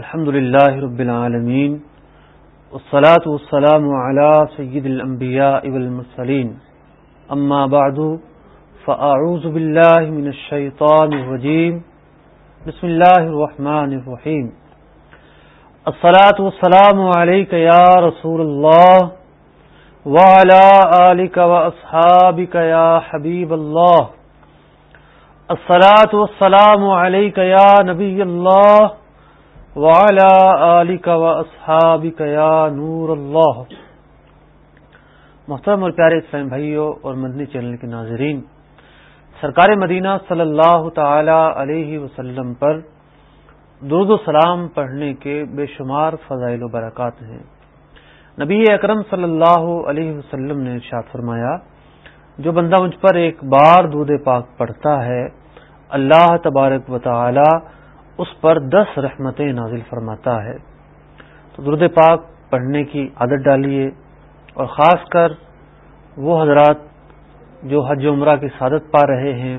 الحمد لله رب العالمين والصلاة والسلام على سيد الأنبياء والمرسلين أما بعد فأعوذ بالله من الشيطان الرجيم بسم الله الرحمن الرحيم الصلاة والسلام عليك يا رسول الله وعلى آلك وأصحابك يا حبيب الله الصلاة والسلام عليك يا نبي الله وعلى آلك وأصحابك يا نور الله. محترم اور پیارے اسلام بھائیوں اور مدنی چینل کے ناظرین، سرکار مدینہ صلی اللہ تعالی علیہ وسلم پر درود و سلام پڑھنے کے بے شمار فضائل و برکات ہیں۔ نبی اکرم صلی اللہ علیہ وسلم نے ارشاد فرمایا، جو بندہ مجھ پر ایک بار دودھ پاک پڑھتا ہے، اللہ تبارک و تعالی اس پر دس رحمتیں نازل فرماتا ہے۔ تو درد پاک پڑھنے کی عادت ڈالیے اور خاص کر وہ حضرات جو حج عمرہ کی سعادت پا رہے ہیں،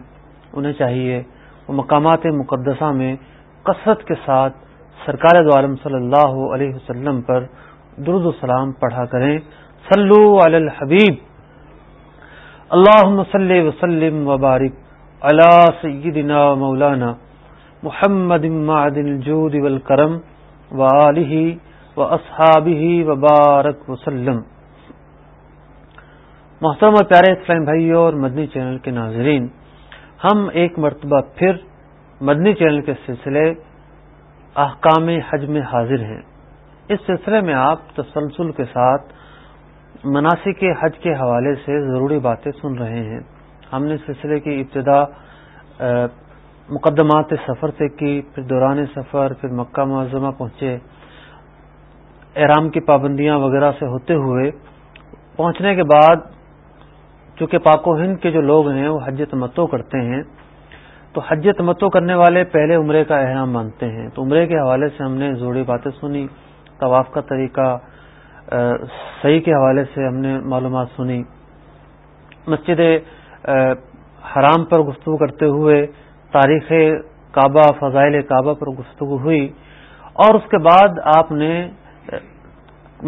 انہیں چاہیے وہ مقامات مقدسہ میں کثرت کے ساتھ سرکار دعالم صلی اللہ علیہ وسلم پر درد السلام پڑھا کریں۔ صلو علی الحبیب۔ اللہ وسلم وبارک علی سیدنا مولانا محمد معدن الجود والکرم وآلہ واصحابہ وبارک وسلم۔ محترم اور پیارے اسلام بھائیوں اور مدنی چینل کے ناظرین، ہم ایک مرتبہ پھر مدنی چینل کے سلسلے احکام حج میں حاضر ہیں۔ اس سلسلے میں آپ تسلسل کے ساتھ مناسب حج کے حوالے سے ضروری باتیں سن رہے ہیں۔ ہم نے سلسلے کی ابتدا مقدمات سفر سے کی، پھر دوران سفر، پھر مکہ معظمہ پہنچے۔ احرام کی پابندیاں وغیرہ سے ہوتے ہوئے پہنچنے کے بعد چونکہ پاک و ہند کے جو لوگ ہیں وہ حج تمتو کرتے ہیں، تو حج تمتو کرنے والے پہلے عمرے کا احرام مانتے ہیں۔ تو عمرے کے حوالے سے ہم نے ضروری باتیں سنی، طواف کا طریقہ صحیح کے حوالے سے ہم نے معلومات سنی۔ مسجد حرام پر گفتگو کرتے ہوئے تاریخ کعبہ، فضائل کعبہ پر گفتگو ہوئی اور اس کے بعد آپ نے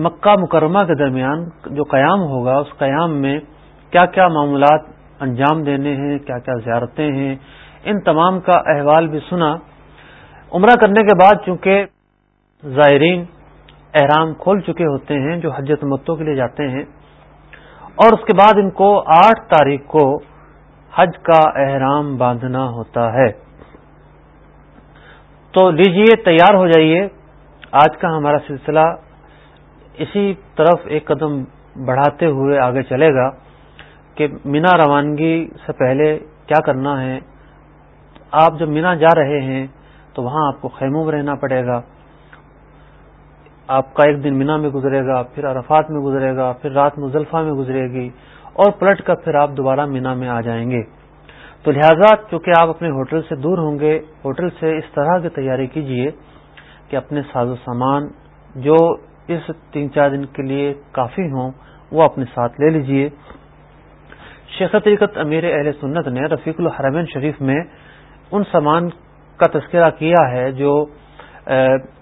مکہ مکرمہ کے درمیان جو قیام ہوگا، اس قیام میں کیا کیا معاملات انجام دینے ہیں کیا کیا زیارتیں ہیں، ان تمام کا احوال بھی سنا۔ عمرہ کرنے کے بعد چونکہ زائرین احرام کھول چکے ہوتے ہیں جو حجت متوں کے لیے جاتے ہیں اور اس کے بعد ان کو آٹھ تاریخ کو حج کا احرام باندھنا ہوتا ہے۔ تو لیجیے تیار ہو جائیے۔ آج کا ہمارا سلسلہ اسی طرف ایک قدم بڑھاتے ہوئے آگے چلے گا کہ مینا روانگی سے پہلے کیا کرنا ہے۔ آپ جب مینا جا رہے ہیں تو وہاں آپ کو خیموں میں رہنا پڑے گا۔ آپ کا ایک دن مینا میں گزرے گا، پھر عرفات میں گزرے گا، پھر رات مزلفہ میں گزرے گی۔ اور پلٹ کر پھر آپ دوبارہ مینا میں آ جائیں گے۔ تو لہذا چونکہ آپ اپنے ہوٹل سے دور ہوں گے، ہوٹل سے اس طرح کی تیاری کیجیے کہ اپنے ساز و سامان جو اس تین چار دن کے لیے کافی ہوں، وہ اپنے ساتھ لے لیجیے۔ شیخ طریقت امیر اہل سنت نے رفیق الحرمین شریف میں ان سامان کا تذکرہ کیا ہے جو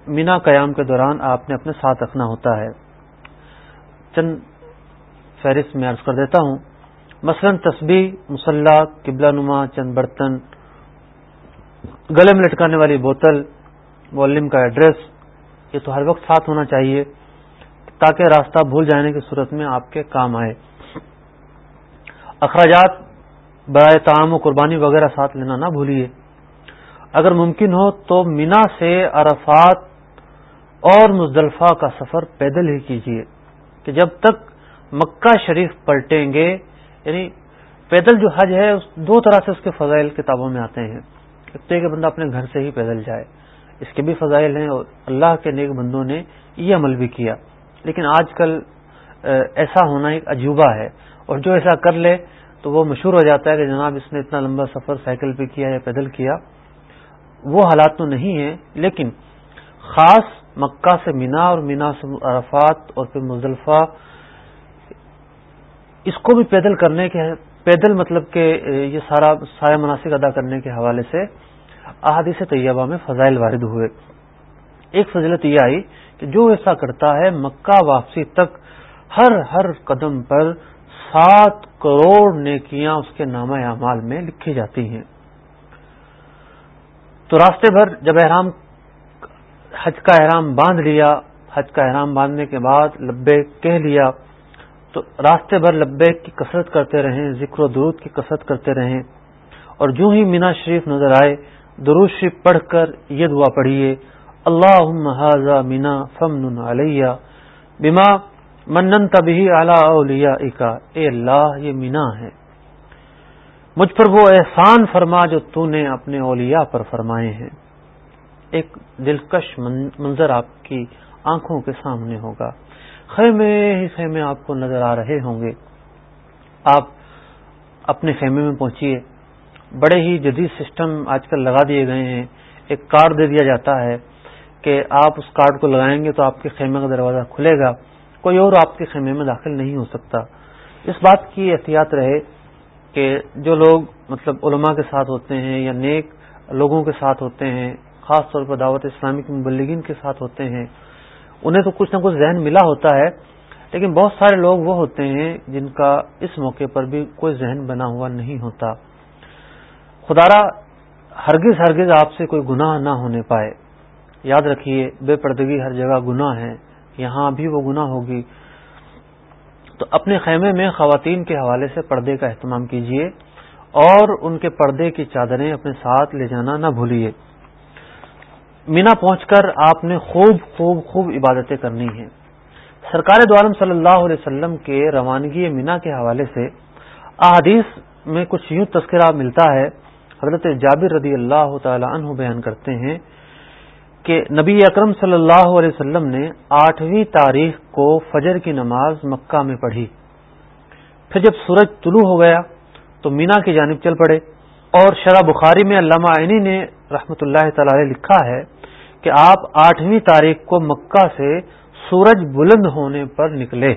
مینا قیام کے دوران آپ نے اپنے ساتھ رکھنا ہوتا ہے۔ چند فہرست میں عرض کر دیتا ہوں۔ مثلا تسبیح مسلح قبلہ نما، چند برتن، گلے میں لٹکانے والی بوتل والم کا ایڈریس، یہ تو ہر وقت ساتھ ہونا چاہیے تاکہ راستہ بھول جانے کی صورت میں آپ کے کام آئے۔ اخراجات، برائے تعام و قربانی وغیرہ ساتھ لینا نہ بھولیے۔ اگر ممکن ہو تو مینا سے عرفات اور مزدلفہ کا سفر پیدل ہی کیجیے کہ جب تک مکہ شریف پلٹیں گے یعنی پیدل جو حج ہے دو طرح سے اس کے فضائل کتابوں میں آتے ہیں۔ تو کہ بندہ اپنے گھر سے ہی پیدل جائے۔ اس کے بھی فضائل ہیں اور اللہ کے نیک بندوں نے یہ عمل بھی کیا۔ لیکن آج کل ایسا ہونا ایک عجوبہ ہے۔ اور جو ایسا کر لے، تو وہ مشہور ہو جاتا ہے کہ جناب اس نے اتنا لمبا سفر سائیکل پہ کیا یا پیدل کیا۔ وہ حالات تو نہیں ہیں، لیکن خاص مکہ سے مینا اور مینا سے عرفات اور پھر مزدلفہ اس کو بھی پیدل کرنے کے پیدل مطلب کہ یہ سارا سایہ مناسب ادا کرنے کے حوالے سے احادیث طیبہ میں فضائل وارد ہوئے۔ ایک فضلت یہ آئی کہ جو ایسا کرتا ہے مکہ واپسی تک ہر ہر قدم پر سات کروڑ نیکیاں اس کے نامہ اعمال میں لکھی جاتی ہیں۔ تو راستے بھر جب احرام حج کا احرام باندھ لیا، حج کا احرام باندھنے کے بعد لبے کہہ لیا تو راستے بھر لبے کی کثرت کرتے رہیں، ذکر و درود کی کثرت کرتے رہیں۔ اور جو ہی مینا شریف نظر آئے، درود شریف پڑھ کر یہ دعا پڑھیے اللہ مینا فمن علیہ بیما منن تبھی اعلی اکا اے اللہ، یہ مینا ہے۔ مجھ پر وہ احسان فرما جو تو نے اپنے اولیاء پر فرمائے ہیں۔ ایک دلکش منظر آپ کی آنکھوں کے سامنے ہوگا۔ خیمے ہی خیمے آپ کو نظر آ رہے ہوں گے۔ آپ اپنے خیمے میں پہنچیے۔ بڑے ہی جدید سسٹم آج کل لگا دیے گئے ہیں۔ ایک کارڈ دے دیا جاتا ہے کہ آپ اس کارڈ کو لگائیں گے تو آپ کے خیمے کا دروازہ کھلے گا۔ کوئی اور آپ کے خیمے میں داخل نہیں ہو سکتا۔ اس بات کی احتیاط رہے کہ جو لوگ مطلب علماء کے ساتھ ہوتے ہیں یا نیک لوگوں کے ساتھ ہوتے ہیں، خاص طور پر دعوت اسلامی کے مبلگین کے ساتھ ہوتے ہیں انہیں تو کچھ نہ کچھ ذہن ملا ہوتا ہے، لیکن بہت سارے لوگ وہ ہوتے ہیں جن کا اس موقع پر بھی کوئی ذہن بنا ہوا نہیں ہوتا۔ خدارا ہرگز ہرگز آپ سے کوئی گناہ نہ ہونے پائے۔ یاد رکھیے، بے پردگی ہر جگہ گناہ ہے یہاں بھی وہ گناہ ہوگی۔ تو اپنے خیمے میں خواتین کے حوالے سے پردے کا اہتمام کیجیے اور ان کے پردے کی چادریں اپنے ساتھ لے جانا نہ بھولیے۔ مینا پہنچ کر آپ نے خوب خوب خوب عبادتیں کرنی ہیں۔ سرکار دعالم صلی اللہ علیہ وسلم کے روانگی مینا کے حوالے سے احادیث میں کچھ یوں تذکرہ ملتا ہے۔ حضرت جابر رضی اللہ تعالی عنہ بیان کرتے ہیں کہ نبی اکرم صلی اللہ علیہ وسلم نے آٹھویں تاریخ کو فجر کی نماز مکہ میں پڑھی۔ پھر جب سورج طلوع ہو گیا تو مینا کی جانب چل پڑے۔ اور شرح بخاری میں علامہ عینی نے رحمت اللہ تعالی لکھا ہے کہ آپ آٹھویں تاریخ کو مکہ سے سورج بلند ہونے پر نکلے۔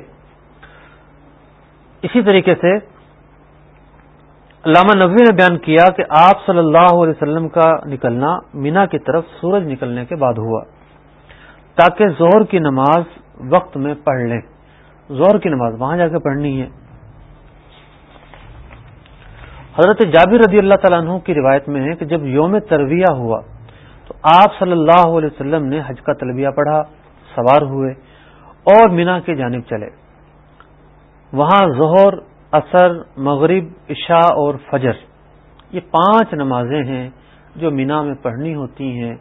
اسی طریقے سے علامہ نبوی نے بیان کیا کہ آپ صلی اللہ علیہ وسلم کا نکلنا مینا کی طرف سورج نکلنے کے بعد ہوا، تاکہ زہر کی نماز وقت میں پڑھ لیں۔ زہر کی نماز وہاں جا کے پڑھنی ہے۔ حضرت جابر رضی اللہ تعالیٰ عنہ کی روایت میں ہے کہ جب یوم ترویہ ہوا آپ صلی اللہ علیہ وسلم نے حج کا تلبیہ پڑھا، سوار ہوئے اور مینا کی جانب چلے۔ وہاں ظہر اثر مغرب، عشاء اور فجر، یہ پانچ نمازیں ہیں جو مینا میں پڑھنی ہوتی ہیں۔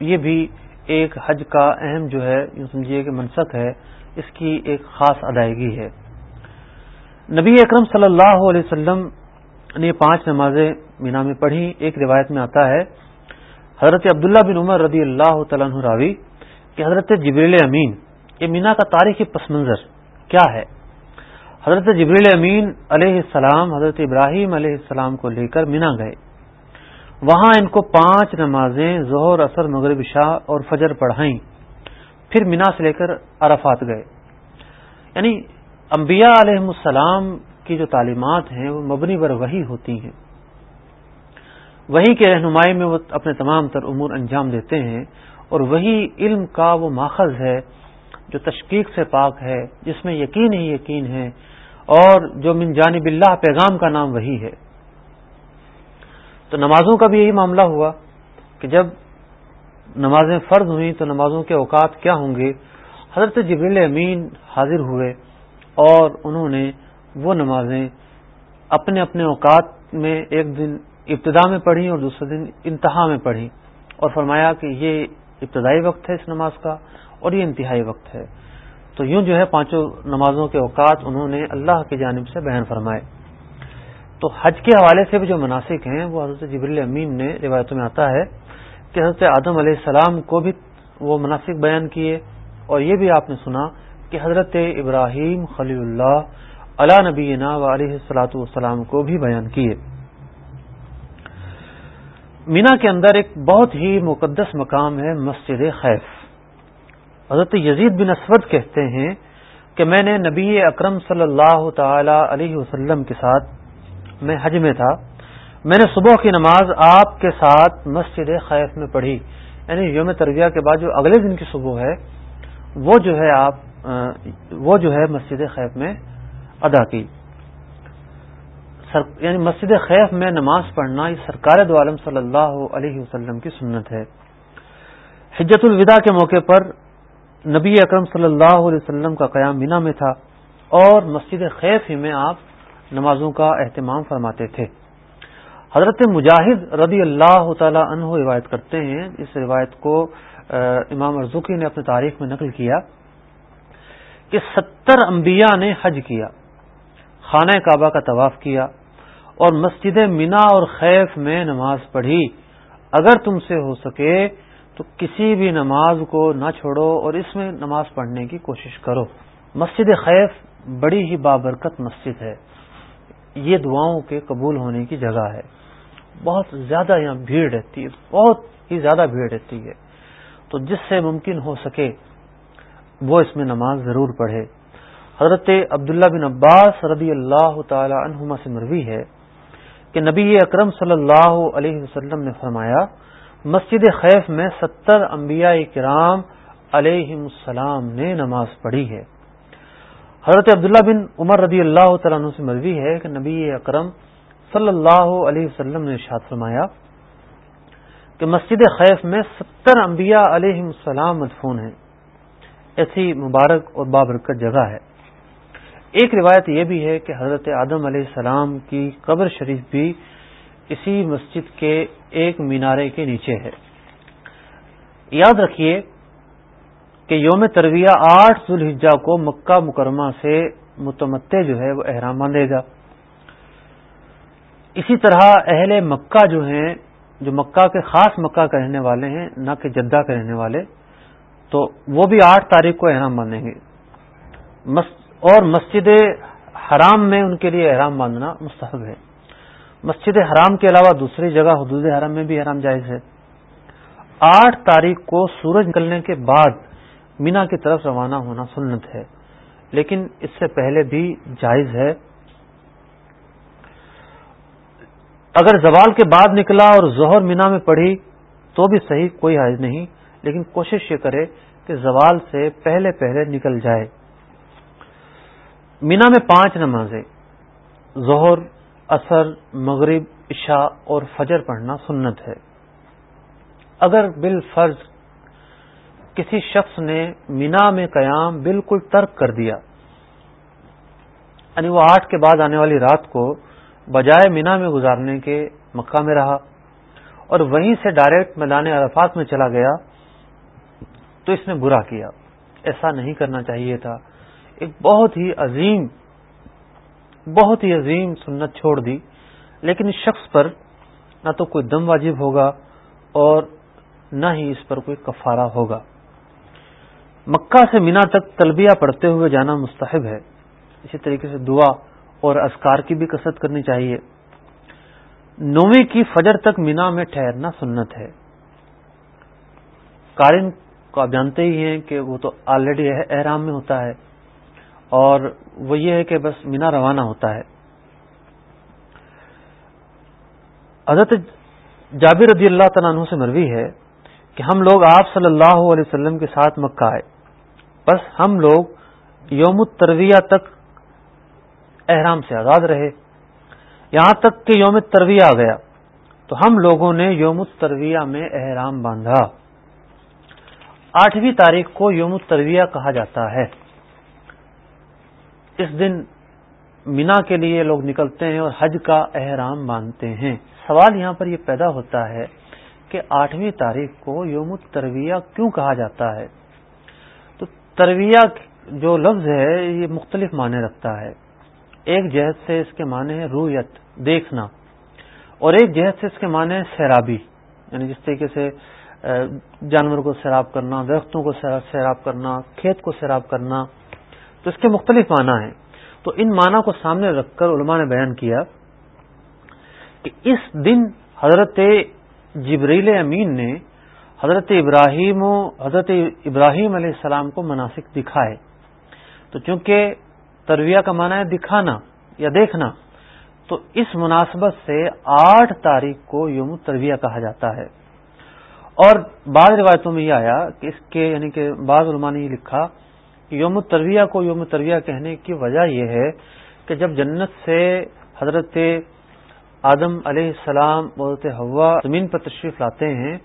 یہ بھی ایک حج کا اہم جو ہے، یوں سمجھیے کہ منسق ہے، اس کی ایک خاص ادائیگی ہے۔ نبی اکرم صلی اللہ علیہ وسلم نے پانچ نمازیں مینا میں پڑھی ایک روایت میں آتا ہے حضرت عبداللہ بن عمر رضی اللہ تعالیٰ راوی کہ حضرت جبریل امین، یہ مینا کا تاریخی پس منظر کیا ہے؟ حضرت جبریل امین علیہ السلام، حضرت ابراہیم علیہ السلام کو لے کر مینا گئے۔ وہاں ان کو پانچ نمازیں، ظہر اثر مغرب، شاہ اور فجر پڑھائیں۔ پھر مینا سے لے کر عرفات گئے۔ یعنی انبیاء علیہ السلام کی جو تعلیمات ہیں، وہ مبنی بر وہی ہوتی ہیں۔ وہی کے رہنمائی میں وہ اپنے تمام تر امور انجام دیتے ہیں اور وہی علم کا وہ ماخذ ہے جو تشکیق سے پاک ہے، جس میں یقین ہی یقین ہے اور جو من جانب اللہ پیغام کا نام وہی ہے۔ تو نمازوں کا بھی یہی معاملہ ہوا کہ جب نمازیں فرض ہوئیں تو نمازوں کے اوقات کیا ہوں گے؟ حضرت جبریل امین حاضر ہوئے اور انہوں نے وہ نمازیں اپنے اپنے اوقات میں ایک دن ابتدا میں پڑھی اور دوسرے دن انتہا میں پڑھی اور فرمایا کہ یہ ابتدائی وقت ہے اس نماز کا اور یہ انتہائی وقت ہے۔ تو یوں جو ہے پانچوں نمازوں کے اوقات انہوں نے اللہ کی جانب سے بیان فرمائے۔ تو حج کے حوالے سے بھی جو مناسب ہیں، وہ حضرت جبریل امین نے روایتوں میں آتا ہے کہ حضرت آدم علیہ السلام کو بھی وہ مناسب بیان کیے۔ اور یہ بھی آپ نے سنا کہ حضرت ابراہیم خلی اللہ علا نبینا و علیہ السلاۃ والسلام کو بھی بیان کیے۔ مینا کے اندر ایک بہت ہی مقدس مقام ہے، مسجد خیف۔ حضرت یزید بن اسود کہتے ہیں کہ میں نے نبی اکرم صلی اللہ تعالی علیہ وسلم کے ساتھ، میں حج میں تھا، میں نے صبح کی نماز آپ کے ساتھ مسجد خیف میں پڑھی۔ یعنی یوم تربیہ کے بعد جو اگلے دن کی صبح ہے، وہ جو ہے آپ وہ جو ہے مسجد خیف میں ادا کی۔ یعنی مسجد خیف میں نماز پڑھنا یہ سرکار دو عالم صلی اللہ علیہ وسلم کی سنت ہے۔ حجت الوداع کے موقع پر نبی اکرم صلی اللہ علیہ وسلم کا قیام مینا میں تھا اور مسجد خیف ہی میں آپ نمازوں کا اہتمام فرماتے تھے۔ حضرت مجاہد رضی اللہ تعالی عنہ روایت کرتے ہیں۔ اس روایت کو امام ارزوکی نے اپنی تاریخ میں نقل کیا کہ ستر انبیاء نے حج کیا۔ خانہ کعبہ کا طواف کیا اور مسجد مینا اور خیف میں نماز پڑھی۔ اگر تم سے ہو سکے تو کسی بھی نماز کو نہ چھوڑو اور اس میں نماز پڑھنے کی کوشش کرو۔ مسجد خیف بڑی ہی بابرکت مسجد ہے۔ یہ دعاؤں کے قبول ہونے کی جگہ ہے۔ بہت زیادہ یہاں بھیڑ رہتی ہے، بہت ہی زیادہ بھیڑ رہتی ہے۔ تو جس سے ممکن ہو سکے وہ اس میں نماز ضرور پڑھے۔ حضرت عبداللہ بن عباس رضی اللہ تعالی عنہما سے مروی ہے کہ نبی اکرم صلی اللہ علیہ وسلم نے فرمایا، مسجد خیف میں ستر انبیاء کرام علیہ السلام نے نماز پڑھی ہے۔ حضرت عبداللہ بن عمر رضی اللہ تعالیٰ عنہ سے مروی ہے کہ نبی اکرم صلی اللہ علیہ وسلم نے ارشاد فرمایا کہ مسجد خیف میں ستر انبیاء علیہ السلام مدفون ہیں۔ ایسی مبارک اور بابرکت جگہ ہے۔ ایک روایت یہ بھی ہے کہ حضرت آدم علیہ السلام کی قبر شریف بھی اسی مسجد کے ایک مینارے کے نیچے ہے۔ یاد رکھیے کہ یوم ترویہ آٹھ ذوالحجہ کو مکہ مکرمہ سے متمتع جو ہے وہ احرام باندھے گا۔ اسی طرح اہل مکہ جو ہیں، جو مکہ کے خاص مکہ کا رہنے والے ہیں، نہ کہ جدہ کے رہنے والے، تو وہ بھی آٹھ تاریخ کو احرام باندھیں گے۔ اور مسجد حرام میں ان کے لیے احرام باندھنا مستحب ہے۔ مسجد حرام کے علاوہ دوسری جگہ حدود حرام میں بھی احرام جائز ہے۔ آٹھ تاریخ کو سورج نکلنے کے بعد مینا کی طرف روانہ ہونا سنت ہے، لیکن اس سے پہلے بھی جائز ہے۔ اگر زوال کے بعد نکلا اور ظہر مینا میں پڑھی تو بھی صحیح، کوئی حاضر نہیں، لیکن کوشش یہ کرے کہ زوال سے پہلے پہلے نکل جائے۔ مینا میں پانچ نمازیں، ظہر اثر مغرب، عشاء اور فجر پڑھنا سنت ہے۔ اگر بال فرض کسی شخص نے مینا میں قیام بالکل ترک کر دیا یعنی وہ آٹھ کے بعد آنے والی رات کو بجائے مینا میں گزارنے کے مکہ میں رہا اور وہیں سے ڈائریکٹ میدان عرفات میں چلا گیا، تو اس نے برا کیا۔ ایسا نہیں کرنا چاہیے تھا۔ ایک بہت ہی عظیم، بہت ہی عظیم سنت چھوڑ دی۔ لیکن اس شخص پر نہ تو کوئی دم واجب ہوگا اور نہ ہی اس پر کوئی کفارہ ہوگا۔ مکہ سے مینا تک تلبیہ پڑھتے ہوئے جانا مستحب ہے۔ اسی طریقے سے دعا اور اسکار کی بھی کثرت کرنی چاہیے۔ نویں کی فجر تک مینا میں ٹھہرنا سنت ہے۔ کارن کو آپ جانتے ہی ہیں کہ وہ تو آلریڈی احرام میں ہوتا ہے۔ اور وہ یہ ہے کہ بس مینا روانہ ہوتا ہے۔ حضرت جابر رضی اللہ تعالیٰ عنہ سے مروی ہے کہ ہم لوگ آپ صلی اللہ علیہ وسلم کے ساتھ مکہ آئے۔ بس ہم لوگ یوم الترویہ تک احرام سے آزاد رہے۔ یہاں تک کہ یوم ترویہ آ گیا۔ تو ہم لوگوں نے یوم الترویہ میں احرام باندھا۔ آٹھویں تاریخ کو یوم الترویہ کہا جاتا ہے۔ اس دن مینا کے لیے لوگ نکلتے ہیں اور حج کا احرام باندھتے ہیں۔ سوال یہاں پر یہ پیدا ہوتا ہے کہ آٹھویں تاریخ کو یوم الترویہ کیوں کہا جاتا ہے؟ تو ترویہ جو لفظ ہے، یہ مختلف معنی رکھتا ہے۔ ایک جہد سے اس کے معنی ہے رویت، دیکھنا۔ اور ایک جہد سے اس کے معنی ہے سیرابی یعنی جس طریقے سے جانور کو سیراب کرنا، درختوں کو سیراب کرنا، کھیت کو سیراب کرنا۔ تو اس کے مختلف معنی ہیں۔ تو ان معنی کو سامنے رکھ کر علماء نے بیان کیا کہ اس دن حضرت جبریل امین نے حضرت ابراہیم و حضرت ابراہیم علیہ السلام کو مناسک دکھائے۔ تو چونکہ ترویہ کا معنی ہے دکھانا یا دیکھنا، تو اس مناسبت سے آٹھ تاریخ کو یوم ترویہ کہا جاتا ہے۔ اور بعض روایتوں میں یہ آیا کہ اس کے یعنی کہ بعض علماء نے یہ لکھا یوم ترویہ کو یوم ترویہ کہنے کی وجہ یہ ہے کہ جب جنت سے حضرت آدم علیہ السلام حضرت ہوا زمین پر تشریف لاتے ہیں،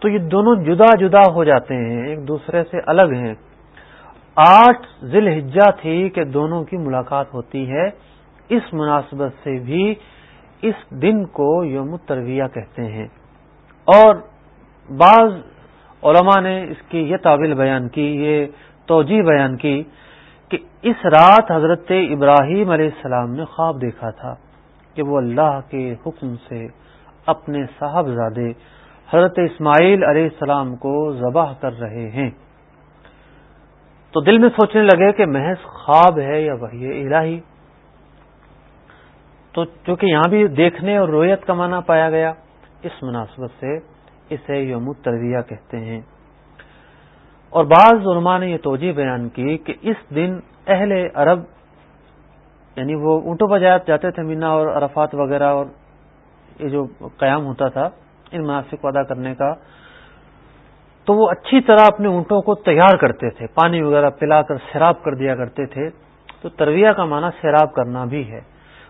تو یہ دونوں جدا جدا ہو جاتے ہیں، ایک دوسرے سے الگ ہیں۔ آٹھ ذیل حجا تھی کہ دونوں کی ملاقات ہوتی ہے۔ اس مناسبت سے بھی اس دن کو یوم ترویہ کہتے ہیں۔ اور بعض علماء نے اس کی یہ تعویل بیان کی، یہ توجہ بیان کی کہ اس رات حضرت ابراہیم علیہ السلام نے خواب دیکھا تھا کہ وہ اللہ کے حکم سے اپنے صاحبزادے حضرت اسماعیل علیہ السلام کو ذبح کر رہے ہیں۔ تو دل میں سوچنے لگے کہ محض خواب ہے یا وہی الہی۔ تو چونکہ یہاں بھی دیکھنے اور رویت کا معنی پایا گیا، اس مناسبت سے اسے یوم ترویہ کہتے ہیں۔ اور بعض علماء نے یہ توجہ بیان کی کہ اس دن اہل عرب یعنی وہ اونٹوں پر جاتے تھے مینا اور عرفات وغیرہ اور یہ جو قیام ہوتا تھا ان مناسب کو ادا کرنے کا، تو وہ اچھی طرح اپنے اونٹوں کو تیار کرتے تھے، پانی وغیرہ پلا کر سیراب کر دیا کرتے تھے۔ تو ترویہ کا معنی سیراب کرنا بھی ہے۔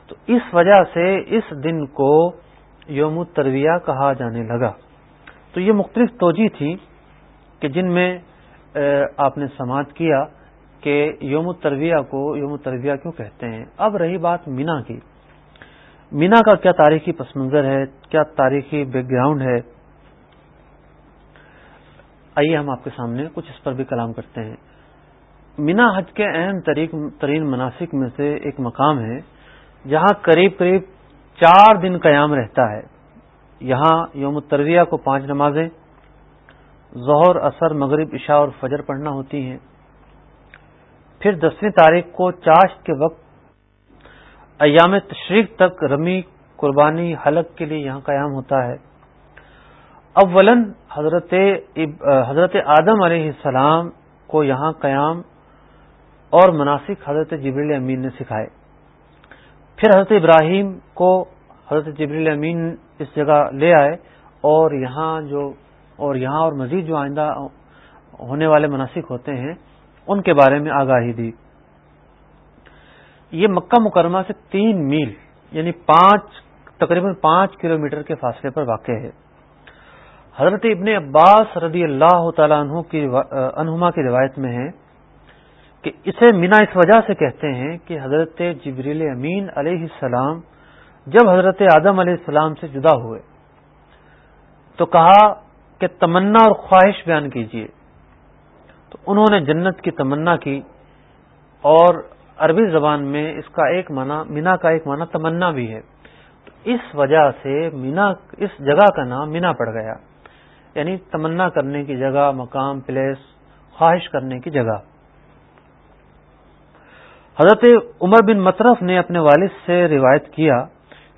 تو اس وجہ سے اس دن کو یوم ترویہ کہا جانے لگا۔ تو یہ مختلف توجہ تھی کہ جن میں آپ نے سماعت کیا کہ یوم ترویہ کو یوم ترویہ کیوں کہتے ہیں؟ اب رہی بات مینا کی۔ مینا کا کیا تاریخی پس منظر ہے؟ کیا تاریخی بیک گراؤنڈ ہے؟ آئیے ہم آپ کے سامنے کچھ اس پر بھی کلام کرتے ہیں۔ مینا حج کے اہم ترین مناسب میں سے ایک مقام ہے، جہاں قریب قریب چار دن قیام رہتا ہے۔ یہاں یوم ترویہ کو پانچ نمازیں ظہر اثر مغرب، عشاء اور فجر پڑھنا ہوتی ہیں۔ پھر دسویں تاریخ کو چاش کے وقت ایام تشریق تک رمی قربانی حلق کے لیے یہاں قیام ہوتا ہے۔ اولن حضرت حضرت آدم علیہ السلام کو یہاں قیام اور مناسب حضرت جبریل امین نے سکھائے۔ پھر حضرت ابراہیم کو حضرت جبریل امین اس جگہ لے آئے اور یہاں جو اور یہاں اور مزید جو آئندہ ہونے والے مناسب ہوتے ہیں، ان کے بارے میں آگاہی دی۔ یہ مکہ مکرمہ سے تین میل یعنی پانچ، تقریباً پانچ کلومیٹر کے فاصلے پر واقع ہے۔ حضرت ابن عباس رضی اللہ تعالیٰ عنہ کی انہما کی روایت میں ہے کہ اسے مینا اس وجہ سے کہتے ہیں کہ حضرت جبریل امین علیہ السلام جب حضرت آدم علیہ السلام سے جدا ہوئے تو کہا کہ تمنا اور خواہش بیان کیجیے تو انہوں نے جنت کی تمنا کی اور عربی زبان میں اس کا ایک معنی، مینا کا ایک معنی تمنا بھی ہے۔ تو اس وجہ سے مینا، اس جگہ کا نام مینا پڑ گیا۔ یعنی تمنا کرنے کی جگہ، مقام، پلیس، خواہش کرنے کی جگہ۔ حضرت عمر بن مطرف نے اپنے والد سے روایت کیا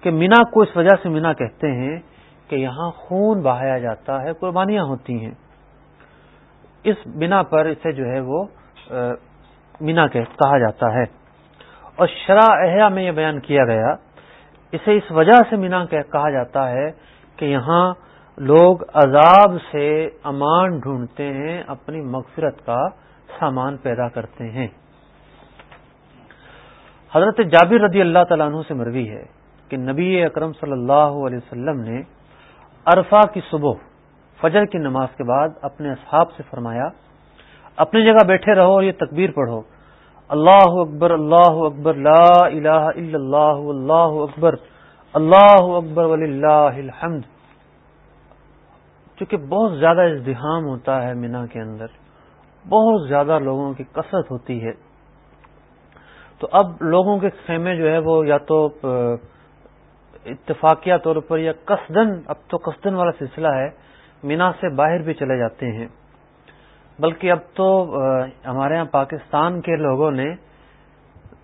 کہ مینا کو اس وجہ سے مینا کہتے ہیں کہ یہاں خون بہایا جاتا ہے، قربانیاں ہوتی ہیں۔ اس بنا پر اسے جو ہے وہ مینا کہا جاتا ہے۔ اور شرح احیا میں یہ بیان کیا گیا، اسے اس وجہ سے مینا کہا جاتا ہے کہ یہاں لوگ عذاب سے امان ڈھونڈتے ہیں، اپنی مغفرت کا سامان پیدا کرتے ہیں۔ حضرت جابر رضی اللہ تعالیٰ عنہ سے مروی ہے کہ نبی اکرم صلی اللہ علیہ وسلم نے عرفہ کی صبح، فجر کی نماز کے بعد اپنے اصحاب سے فرمایا، اپنی جگہ بیٹھے رہو اور یہ تکبیر پڑھو۔ اللہ اکبر اللہ اکبر، لا الہ الا اللہ اللہ اکبر اللہ اکبر ولی اللہ الحمد۔ چونکہ بہت زیادہ ازدحام ہوتا ہے مینا کے اندر، بہت زیادہ لوگوں کی کثرت ہوتی ہے۔ تو اب لوگوں کے خیمے جو ہے وہ یا تو اتفاقیہ طور پر یا قصدن اب تو قصدن والا سلسلہ ہے، مینا سے باہر بھی چلے جاتے ہیں۔ بلکہ اب تو ہمارے ہاں پاکستان کے لوگوں نے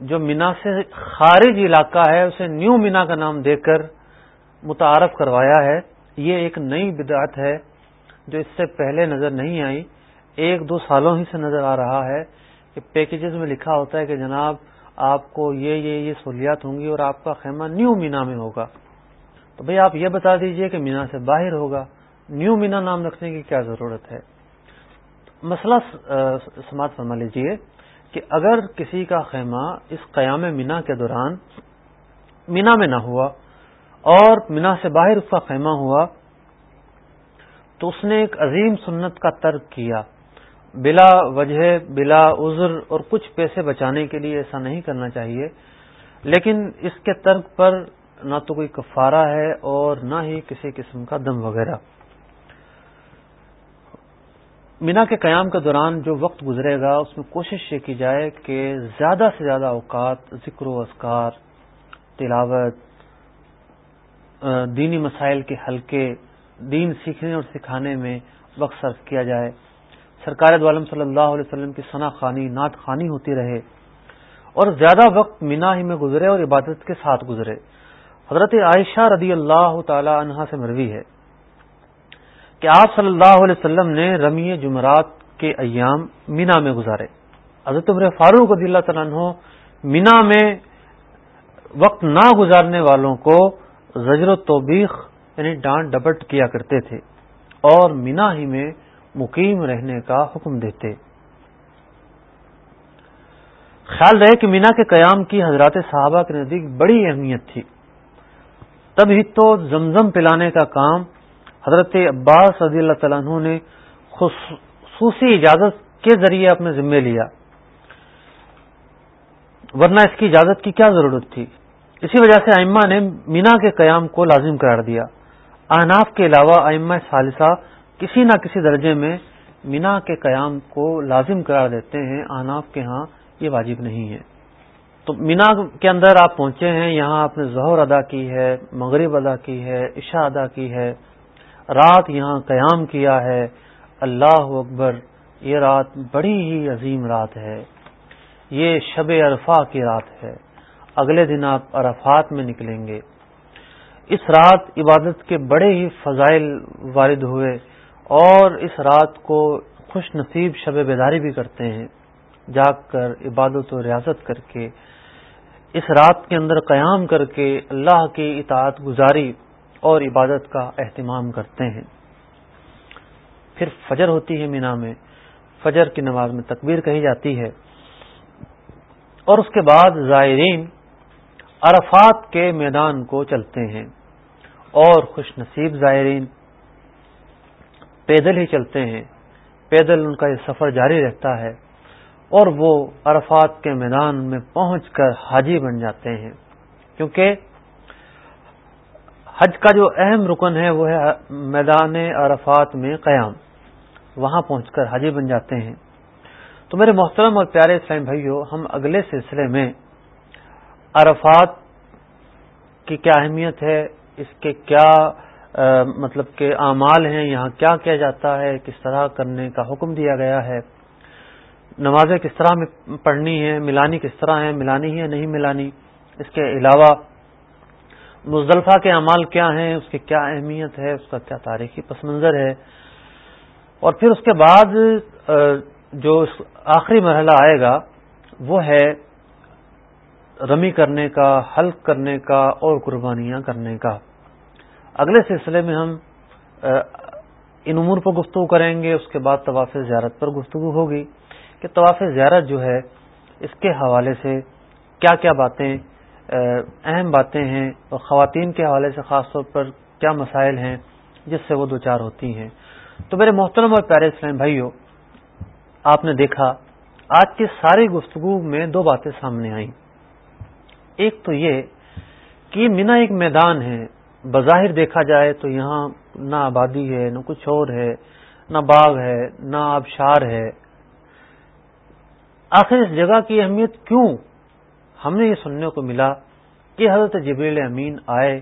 جو مینا سے خارج علاقہ ہے، اسے نیو مینا کا نام دے کر متعارف کروایا ہے۔ یہ ایک نئی بدعت ہے جو اس سے پہلے نظر نہیں آئی۔ ایک دو سالوں ہی سے نظر آ رہا ہے کہ پیکیجز میں لکھا ہوتا ہے کہ جناب آپ کو یہ یہ یہ سہولیات ہوں گی اور آپ کا خیمہ نیو مینا میں ہوگا۔ تو بھئی آپ یہ بتا دیجیے کہ مینا سے باہر ہوگا۔ نیو مینا نام رکھنے کی کیا ضرورت ہے؟ مسئلہ سماعت فرما لیجیے کہ اگر کسی کا خیمہ اس قیام مینا کے دوران مینا میں نہ ہوا اور مینا سے باہر اس کا خیمہ ہوا تو اس نے ایک عظیم سنت کا ترک کیا۔ بلا وجہ، بلا عذر اور کچھ پیسے بچانے کے لیے ایسا نہیں کرنا چاہیے۔ لیکن اس کے ترک پر نہ تو کوئی کفارہ ہے اور نہ ہی کسی قسم کا دم وغیرہ۔ مینا کے قیام کے دوران جو وقت گزرے گا، اس میں کوشش یہ کی جائے کہ زیادہ سے زیادہ اوقات ذکر و اذکار، تلاوت دینی مسائل کے حلقے، دین سیکھنے اور سکھانے میں وقت صرف کیا جائے۔ سرکار عالم صلی اللہ علیہ وسلم کی ثنا خانی، نعت خانی ہوتی رہے اور زیادہ وقت مینا ہی میں گزرے اور عبادت کے ساتھ گزرے۔ حضرت عائشہ رضی اللہ تعالی عنہا سے مروی ہے کہ آپ صلی اللہ علیہ وسلم نے رمی جمعرات کے ایام مینا میں گزارے۔ حضرت عمر فاروق رضی اللہ تعالیٰ عنہ مینا میں وقت نہ گزارنے والوں کو زجر و توبیخ یعنی ڈانٹ ڈبٹ کیا کرتے تھے اور مینا ہی میں مقیم رہنے کا حکم دیتے۔ خیال رہے کہ مینا کے قیام کی حضرات صحابہ کے نزدیک بڑی اہمیت تھی۔ تب ہی تو زمزم پلانے کا کام حضرت عباس رضی اللہ تعالیٰ عنہ نے خصوصی اجازت کے ذریعے اپنے ذمے لیا۔ ورنہ اس کی اجازت کی کیا ضرورت تھی؟ اسی وجہ سے ائمہ نے مینا کے قیام کو لازم قرار دیا۔ احناف کے علاوہ ائمہ ثالثہ کسی نہ کسی درجے میں مینا کے قیام کو لازم قرار دیتے ہیں احناف کے ہاں یہ واجب نہیں ہے۔ تو مینا کے اندر آپ پہنچے ہیں، یہاں آپ نے ظہر ادا کی ہے، مغرب ادا کی ہے، عشاء ادا کی ہے، رات یہاں قیام کیا ہے۔ اللہ اکبر، یہ رات بڑی ہی عظیم رات ہے۔ یہ شب عرفہ کی رات ہے۔ اگلے دن آپ عرفات میں نکلیں گے۔ اس رات عبادت کے بڑے ہی فضائل وارد ہوئے۔ اور اس رات کو خوش نصیب شب بیداری بھی کرتے ہیں، جاگ کر عبادت و ریاضت کر کے، اس رات کے اندر قیام کر کے اللہ کی اطاعت گزاری اور عبادت کا اہتمام کرتے ہیں۔ پھر فجر ہوتی ہے مینا میں، فجر کی نماز میں تکبیر کہی جاتی ہے۔ اور اس کے بعد زائرین عرفات کے میدان کو چلتے ہیں اور خوش نصیب زائرین پیدل ہی چلتے ہیں۔ پیدل ان کا یہ سفر جاری رہتا ہے اور وہ عرفات کے میدان میں پہنچ کر حاجی بن جاتے ہیں۔ کیونکہ حج کا جو اہم رکن ہے وہ ہے میدان عرفات میں قیام۔ وہاں پہنچ کر حاجی بن جاتے ہیں۔ تو میرے محترم اور پیارے اسلام بھائیوں ہم اگلے سلسلے میں عرفات کی کیا اہمیت ہے، اس کے کیا مطلب کہ اعمال ہیں، یہاں کیا کیا جاتا ہے، کس طرح کرنے کا حکم دیا گیا ہے، نمازیں کس طرح میں پڑھنی ہے ملانی کس طرح ہے ملانی ہے نہیں ملانی، اس کے علاوہ مزدلفہ کے اعمال کیا ہیں، اس کی کیا اہمیت ہے، اس کا کیا تاریخی پس منظر ہے۔ اور پھر اس کے بعد جو آخری مرحلہ آئے گا، وہ ہے رمی کرنے کا، حلق کرنے کا اور قربانیاں کرنے کا۔ اگلے سلسلے میں ہم ان امور پر گفتگو کریں گے، اس کے بعد طواف زیارت پر گفتگو ہوگی کہ طواف زیارت جو ہے، اس کے حوالے سے کیا کیا باتیں اہم باتیں ہیں اور خواتین کے حوالے سے خاص طور پر کیا مسائل ہیں، جس سے وہ دو چار ہوتی ہیں۔ تو میرے محترم اور پیارے اسلام بھائیوں آپ نے دیکھا، آج کی ساری گفتگو میں دو باتیں سامنے آئیں۔ ایک تو یہ کہ مینا ایک میدان ہے۔ بظاہر دیکھا جائے تو یہاں نہ آبادی ہے، نہ کچھ اور ہے، نہ باغ ہے، نہ آبشار ہے۔ آخر اس جگہ کی اہمیت کیوں ہم نے یہ سننے کو ملا کہ حضرت جبریل امین آئے،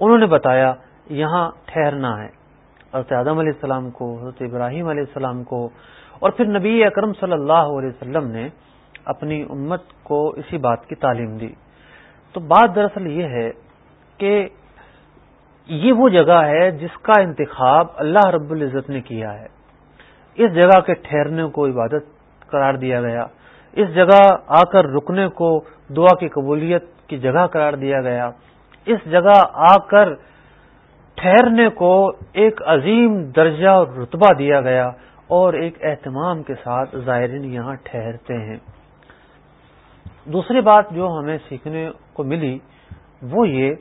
انہوں نے بتایا یہاں ٹھہرنا ہے۔ حضرت آدم علیہ السلام کو، حضرت ابراہیم علیہ السلام کو اور پھر نبی اکرم صلی اللہ علیہ وسلم نے اپنی امت کو اسی بات کی تعلیم دی۔ تو بات دراصل یہ ہے کہ یہ وہ جگہ ہے جس کا انتخاب اللہ رب العزت نے کیا ہے۔ اس جگہ کے ٹھہرنے کو عبادت قرار دیا گیا۔ اس جگہ آ کر رکنے کو دعا کی قبولیت کی جگہ قرار دیا گیا۔ اس جگہ آ کر ٹھہرنے کو ایک عظیم درجہ اور رتبہ دیا گیا اور ایک اہتمام کے ساتھ زائرین یہاں ٹھہرتے ہیں۔ دوسری بات جو ہمیں سیکھنے کو ملی وہ یہ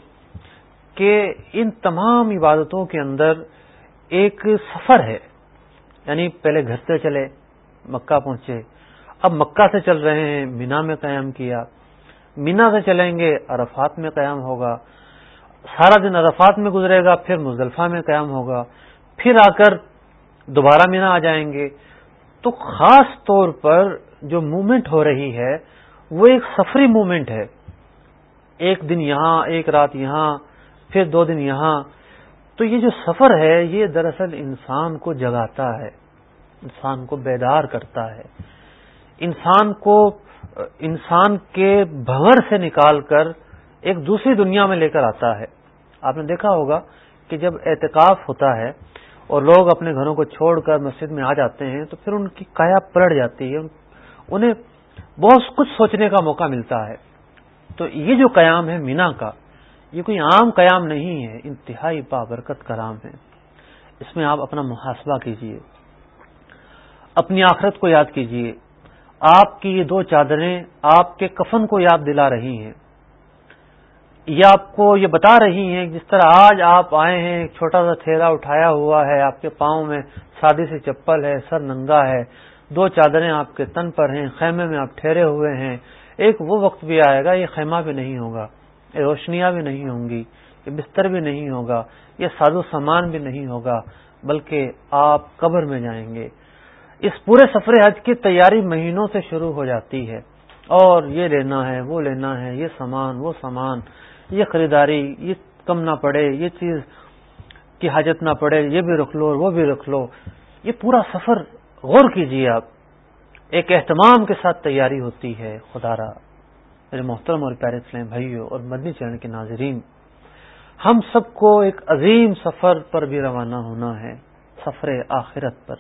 کہ ان تمام عبادتوں کے اندر ایک سفر ہے۔ یعنی پہلے گھر سے چلے، مکہ پہنچے۔ اب مکہ سے چل رہے ہیں، مینا میں قیام کیا۔ مینا سے چلیں گے، عرفات میں قیام ہوگا۔ سارا دن عرفات میں گزرے گا، پھر مزدلفہ میں قیام ہوگا۔ پھر آ کر دوبارہ مینا آ جائیں گے۔ تو خاص طور پر جو موومنٹ ہو رہی ہے، وہ ایک سفری موومنٹ ہے۔ ایک دن یہاں، ایک رات یہاں۔ پھر دو دن یہاں۔ تو یہ جو سفر ہے، یہ دراصل انسان کو جگاتا ہے، انسان کو بیدار کرتا ہے۔ انسان کو، انسان کے بھور سے نکال کر ایک دوسری دنیا میں لے کر آتا ہے۔ آپ نے دیکھا ہوگا کہ جب اعتکاف ہوتا ہے اور لوگ اپنے گھروں کو چھوڑ کر مسجد میں آ جاتے ہیں، تو پھر ان کی کایا پلٹ جاتی ہے۔ انہیں بہت کچھ سوچنے کا موقع ملتا ہے۔ تو یہ جو قیام ہے مینا کا یہ کوئی عام قیام نہیں ہے، انتہائی بابرکت کرام ہے۔ اس میں آپ اپنا محاسبہ کیجیے۔ اپنی آخرت کو یاد کیجیے۔ آپ کی یہ دو چادریں آپ کے کفن کو یاد دلا رہی ہیں۔ یہ آپ کو یہ بتا رہی ہیں، جس طرح آج آپ آئے ہیں ایک چھوٹا سا تھیلا اٹھایا ہوا ہے، آپ کے پاؤں میں سادی سی چپل ہے، سر ننگا ہے۔ دو چادریں آپ کے تن پر ہیں، خیمے میں آپ ٹھہرے ہوئے ہیں۔ ایک وہ وقت بھی آئے گا، یہ خیمہ بھی نہیں ہوگا۔ روشنیاں بھی نہیں ہوں گی، یہ بستر بھی نہیں ہوگا، یہ ساز و سامان بھی نہیں ہوگا، بلکہ آپ قبر میں جائیں گے۔ اس پورے سفر حج کی تیاری مہینوں سے شروع ہو جاتی ہے۔ اور یہ لینا ہے، وہ لینا ہے، یہ سامان، وہ سامان، یہ خریداری، یہ کم نہ پڑے، یہ چیز کی حاجت نہ پڑے، یہ بھی رکھ لو، وہ بھی رکھ لو۔ یہ پورا سفر غور کیجیے آپ۔ ایک اہتمام کے ساتھ تیاری ہوتی ہے، خدا را میرے محترم اور پیارے اسلام بھائیوں اور مدنی چرن کے ناظرین، ہم سب کو ایک عظیم سفر پر بھی روانہ ہونا ہے، سفر آخرت پر۔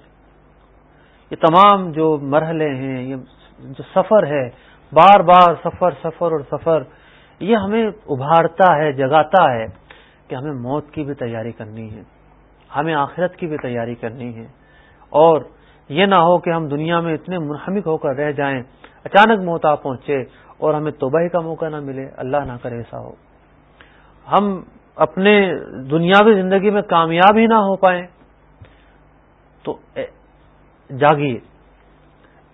یہ تمام جو مرحلے ہیں، یہ جو سفر ہے، بار بار سفر سفر اور سفر، یہ ہمیں ابھارتا ہے، جگاتا ہے کہ ہمیں موت کی بھی تیاری کرنی ہے، ہمیں آخرت کی بھی تیاری کرنی ہے۔ اور یہ نہ ہو کہ ہم دنیا میں اتنے منہمک ہو کر رہ جائیں، اچانک موت آ پہنچے اور ہمیں توبہ کا موقع نہ ملے، اللہ نہ کرے ایسا ہو۔ ہم اپنے دنیاوی زندگی میں کامیاب ہی نہ ہو پائیں تو جاگیے،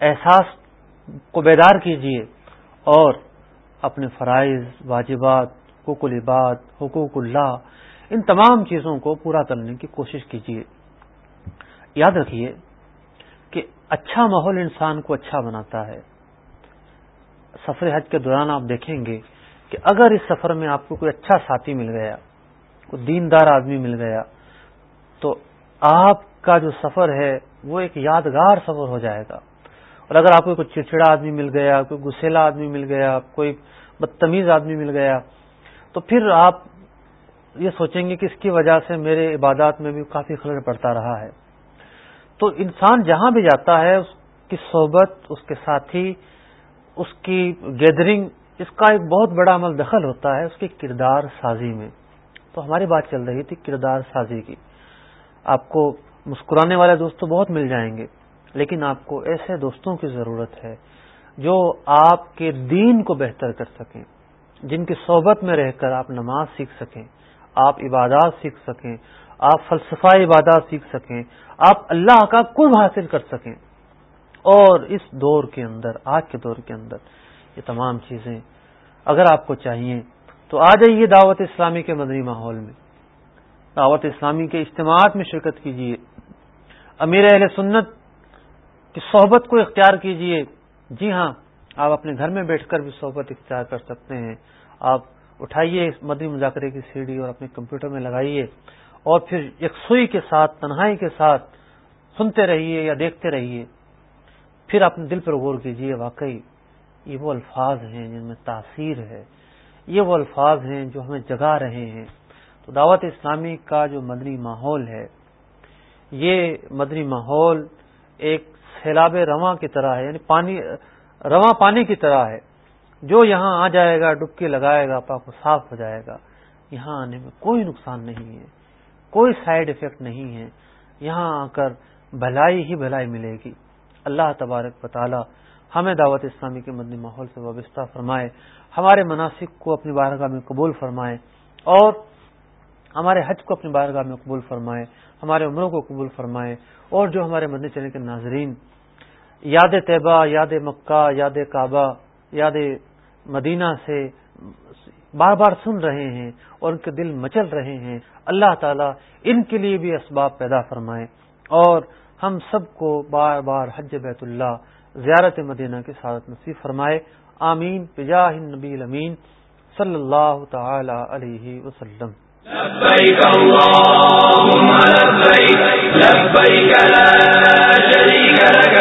احساس کو بیدار کیجیے اور اپنے فرائض، واجبات حقوق العباد حقوق اللہ ان تمام چیزوں کو پورا کرنے کی کوشش کیجیے۔ یاد رکھیے کہ اچھا ماحول انسان کو اچھا بناتا ہے۔ سفر حج کے دوران آپ دیکھیں گے کہ اگر اس سفر میں آپ کو کوئی اچھا ساتھی مل گیا، کوئی دیندار آدمی مل گیا، تو آپ کا جو سفر ہے، وہ ایک یادگار سفر ہو جائے گا۔ اور اگر آپ کو کوئی چڑچڑا آدمی مل گیا، کوئی گسیلا آدمی مل گیا، کوئی بدتمیز آدمی مل گیا، تو پھر آپ یہ سوچیں گے کہ اس کی وجہ سے میرے عبادات میں بھی کافی خلل پڑتا رہا ہے۔ تو انسان جہاں بھی جاتا ہے، اس کی صحبت، اس کے ساتھی اس کی گیدرنگ اس کا ایک بہت بڑا عمل دخل ہوتا ہے اس کی کردار سازی میں۔ تو ہماری بات چل رہی تھی کردار سازی کی۔ آپ کو مسکرانے والے دوست تو بہت مل جائیں گے، لیکن آپ کو ایسے دوستوں کی ضرورت ہے جو آپ کے دین کو بہتر کر سکیں، جن کی صحبت میں رہ کر آپ نماز سیکھ سکیں، آپ عبادات سیکھ سکیں، آپ فلسفہ عبادات سیکھ سکیں، آپ اللہ کا قرب حاصل کر سکیں۔ اور اس دور کے اندر، آج کے دور کے اندر، یہ تمام چیزیں اگر آپ کو چاہیے تو آ جائیے دعوت اسلامی کے مدنی ماحول میں۔ دعوت اسلامی کے اجتماعات میں شرکت کیجیے۔ امیر اہل سنت کی صحبت کو اختیار کیجیے۔ جی ہاں آپ اپنے گھر میں بیٹھ کر بھی صحبت اختیار کر سکتے ہیں۔ آپ اٹھائیے اس مدنی مذاکرے کی سی ڈی اور اپنے کمپیوٹر میں لگائیے۔ اور پھر یکسوئی کے ساتھ، تنہائی کے ساتھ سنتے رہیے یا دیکھتے رہیے۔ پھر اپنے دل پر غور کیجیے واقعی یہ وہ الفاظ ہیں جن میں تاثیر ہے۔ یہ وہ الفاظ ہیں جو ہمیں جگا رہے ہیں۔ تو دعوت اسلامی کا جو مدنی ماحول ہے، یہ مدنی ماحول ایک سیلاب رواں کی طرح ہے یعنی پانی، رواں پانی کی طرح ہے۔ جو یہاں آ جائے گا ڈبکی لگائے گا، پاک صاف ہو جائے گا، یہاں آنے میں کوئی نقصان نہیں ہے۔ کوئی سائیڈ افیکٹ نہیں ہے۔ یہاں آ کر بھلائی ہی بھلائی ملے گی۔ اللہ تبارک تعالی ہمیں دعوت اسلامی کے مدنی ماحول سے وابستہ فرمائے، ہمارے مناسب کو اپنی بارگاہ میں قبول فرمائے اور ہمارے حج کو اپنی بارگاہ میں قبول فرمائے، ہمارے عمروں کو قبول فرمائے اور جو ہمارے مدنی چلنے کے ناظرین، یاد طیبہ، یاد مکہ، یاد کعبہ، یاد مدینہ سے بار بار سن رہے ہیں اور ان کے دل مچل رہے ہیں، اللہ تعالیٰ ان کے لیے بھی اسباب پیدا فرمائے اور ہم سب کو بار بار حج بیت اللہ، زیارت مدینہ کی سعادت نصیب فرمائے۔ آمین۔ پجاہ نبی امین صلی اللہ تعالی علیہ وسلم۔ لبيك اللهم لبيك لبيك لا شريك لك